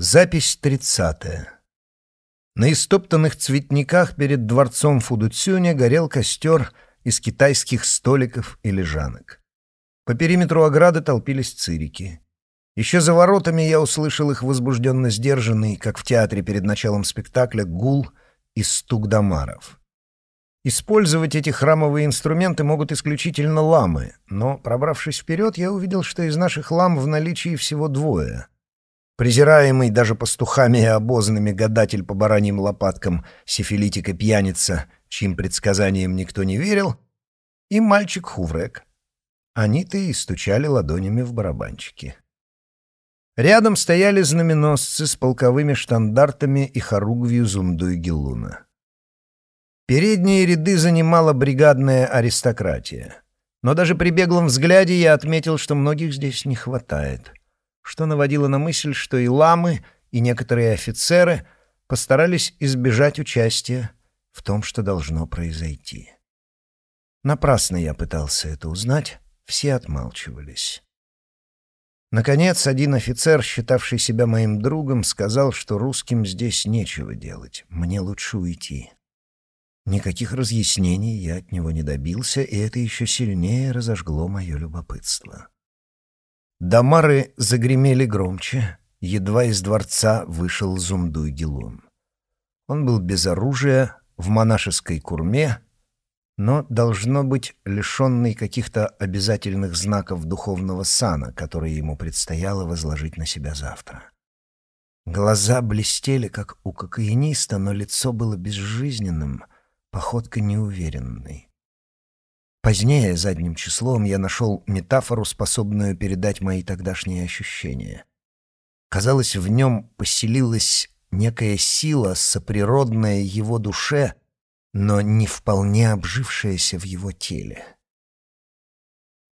Запись тридцатая. На истоптанных цветниках перед дворцом Фудуцюня горел костер из китайских столиков и лежанок. По периметру ограды толпились цирики. Еще за воротами я услышал их возбужденно сдержанный, как в театре перед началом спектакля, гул и стук домаров. Использовать эти храмовые инструменты могут исключительно ламы, но, пробравшись вперед, я увидел, что из наших лам в наличии всего двое — Презираемый даже пастухами и обозными гадатель по бараньим лопаткам, сифилитик и пьяница, чьим предсказаниям никто не верил, и мальчик Хуврек. Они-то и стучали ладонями в барабанчики. Рядом стояли знаменосцы с полковыми штандартами и хоругвью Зундуй-Гелуна. Передние ряды занимала бригадная аристократия. Но даже при беглом взгляде я отметил, что многих здесь не хватает — что наводило на мысль, что и ламы, и некоторые офицеры постарались избежать участия в том, что должно произойти. Напрасно я пытался это узнать, все отмалчивались. Наконец, один офицер, считавший себя моим другом, сказал, что русским здесь нечего делать, мне лучше уйти. Никаких разъяснений я от него не добился, и это еще сильнее разожгло мое любопытство. Дамары загремели громче, едва из дворца вышел Зумдуй Гелун. Он был без оружия, в монашеской курме, но, должно быть, лишенный каких-то обязательных знаков духовного сана, которые ему предстояло возложить на себя завтра. Глаза блестели, как у кокаиниста, но лицо было безжизненным, походка неуверенной. Позднее, задним числом, я нашел метафору, способную передать мои тогдашние ощущения. Казалось, в нем поселилась некая сила, соприродная его душе, но не вполне обжившаяся в его теле.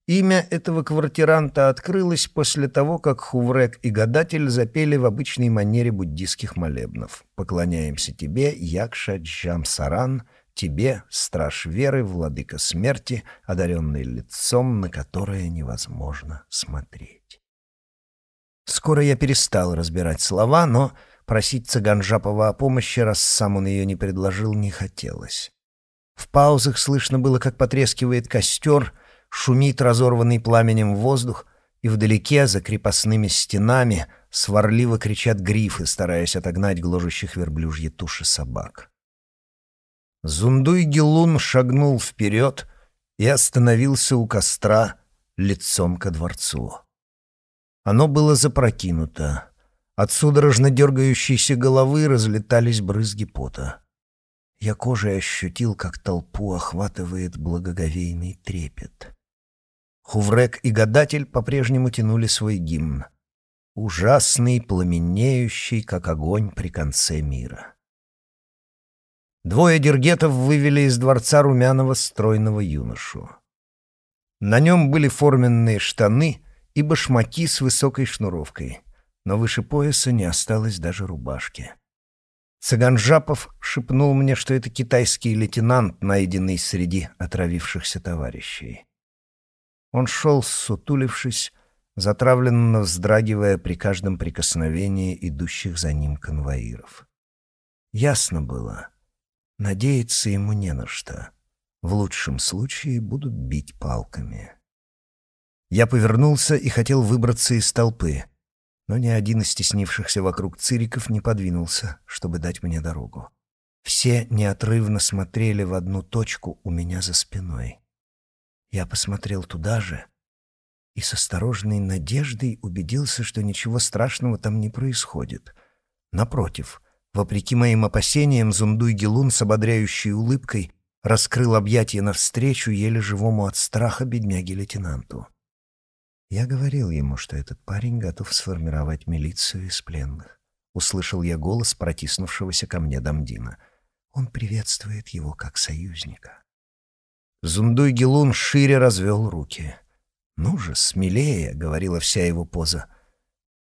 Имя этого квартиранта открылось после того, как Хуврек и Гадатель запели в обычной манере буддийских молебнов «Поклоняемся тебе, Якша Джам Саран», Тебе, страж веры, владыка смерти, одаренный лицом, на которое невозможно смотреть. Скоро я перестал разбирать слова, но просить Цыганжапова о помощи, раз сам он ее не предложил, не хотелось. В паузах слышно было, как потрескивает костер, шумит разорванный пламенем воздух, и вдалеке, за крепостными стенами, сварливо кричат грифы, стараясь отогнать гложущих верблюжьи туши собак. Зундуй Гелун шагнул вперед и остановился у костра лицом ко дворцу. Оно было запрокинуто. От судорожно дергающейся головы разлетались брызги пота. Я кожей ощутил, как толпу охватывает благоговейный трепет. Хуврек и гадатель по-прежнему тянули свой гимн. Ужасный, пламенеющий, как огонь при конце мира. Двое диргетов вывели из дворца румяного стройного юношу. На нем были форменные штаны и башмаки с высокой шнуровкой, но выше пояса не осталось даже рубашки. Цыганжапов шепнул мне, что это китайский лейтенант, найденный среди отравившихся товарищей. Он шел, сутулившись, затравленно вздрагивая при каждом прикосновении идущих за ним конвоиров. Ясно было — Надеяться ему не на что. В лучшем случае будут бить палками. Я повернулся и хотел выбраться из толпы, но ни один из стеснившихся вокруг цириков не подвинулся, чтобы дать мне дорогу. Все неотрывно смотрели в одну точку у меня за спиной. Я посмотрел туда же и с осторожной надеждой убедился, что ничего страшного там не происходит. Напротив — Вопреки моим опасениям, Зундуй Гелун с ободряющей улыбкой раскрыл объятия навстречу еле живому от страха бедняге-лейтенанту. Я говорил ему, что этот парень готов сформировать милицию из пленных. Услышал я голос протиснувшегося ко мне Дамдина. Он приветствует его как союзника. Зундуй Гелун шире развел руки. «Ну же, смелее!» — говорила вся его поза —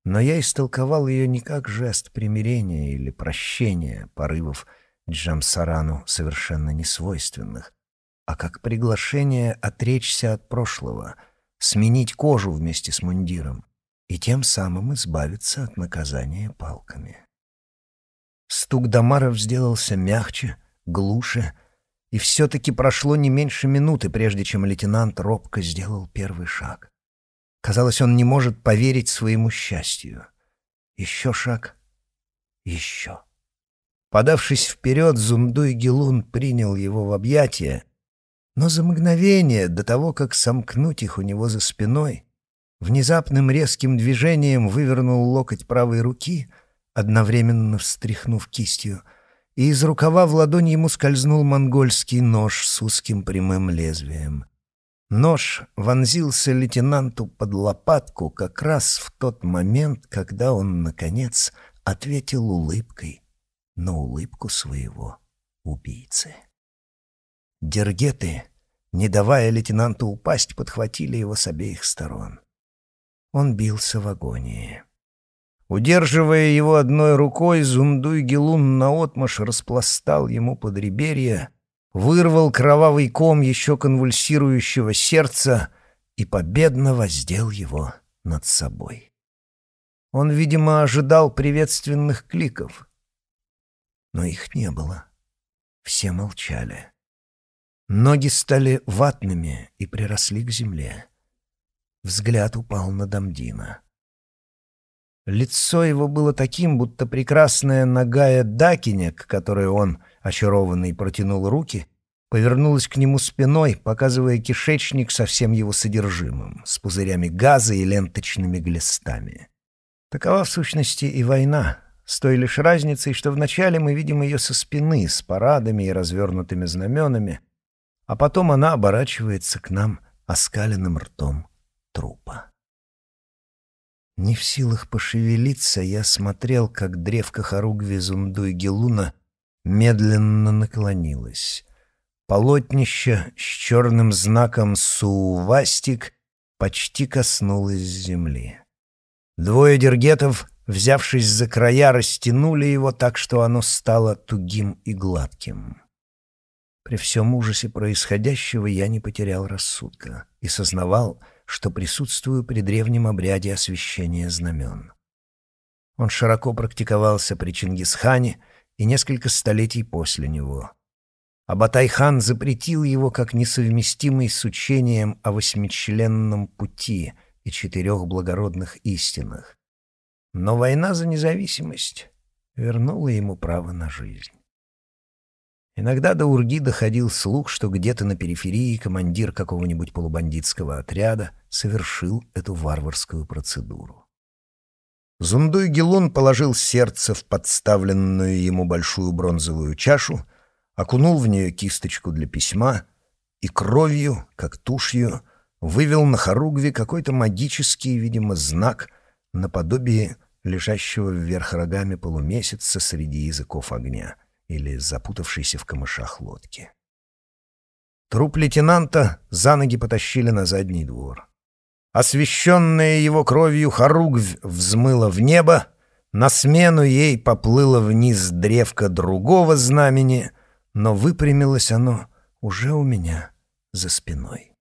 но я истолковал ее не как жест примирения или прощения порывов Джамсарану совершенно несвойственных, а как приглашение отречься от прошлого, сменить кожу вместе с мундиром. и тем самым избавиться от наказания палками. Стук Дамаров сделался мягче, глуше, и все-таки прошло не меньше минуты, прежде чем лейтенант робко сделал первый шаг. Казалось, он не может поверить своему счастью. Еще шаг. Еще. Подавшись вперед, Зундуй Гелун принял его в объятия, но за мгновение до того, как сомкнуть их у него за спиной, внезапным резким движением вывернул локоть правой руки, одновременно встряхнув кистью, и из рукава в ладонь ему скользнул монгольский нож с узким прямым лезвием. Нож вонзился лейтенанту под лопатку как раз в тот момент, когда он, наконец, ответил улыбкой на улыбку своего убийцы. Дергеты, не давая лейтенанту упасть, подхватили его с обеих сторон. Он бился в агонии. Удерживая его одной рукой, Зундуй Гелун наотмашь распластал ему подреберье, вырвал кровавый ком еще конвульсирующего сердца и победно воздел его над собой. Он, видимо, ожидал приветственных кликов, но их не было. Все молчали. Ноги стали ватными и приросли к земле. Взгляд упал на Дамдина. Лицо его было таким, будто прекрасная ногая Дакиня, к которой он очарованный протянул руки, повернулась к нему спиной, показывая кишечник со всем его содержимым, с пузырями газа и ленточными глистами. Такова в сущности и война, с той лишь разницей, что вначале мы видим ее со спины, с парадами и развернутыми знаменами, а потом она оборачивается к нам оскаленным ртом трупа. Не в силах пошевелиться, я смотрел, как древко хоругви Зундуй Гелуна медленно наклонилось. Полотнище с черным знаком Сувастик почти коснулось земли. Двое дергетов, взявшись за края, растянули его так, что оно стало тугим и гладким. При всем ужасе происходящего я не потерял рассудка и сознавал, что присутствую при древнем обряде освящения знамен. Он широко практиковался при Чингисхане и несколько столетий после него. А Батайхан запретил его как несовместимый с учением о восьмичленном пути и четырех благородных истинах. Но война за независимость вернула ему право на жизнь. Иногда до Урги доходил слух, что где-то на периферии командир какого-нибудь полубандитского отряда совершил эту варварскую процедуру. Зундуй Гелун положил сердце в подставленную ему большую бронзовую чашу, окунул в нее кисточку для письма и кровью, как тушью, вывел на хоругве какой-то магический, видимо, знак наподобие лежащего вверх рогами полумесяца среди языков огня — или запутавшейся в камышах лодки. Труп лейтенанта за ноги потащили на задний двор. Освещенная его кровью хоругвь взмыла в небо, на смену ей поплыло вниз древко другого знамени, но выпрямилось оно уже у меня за спиной.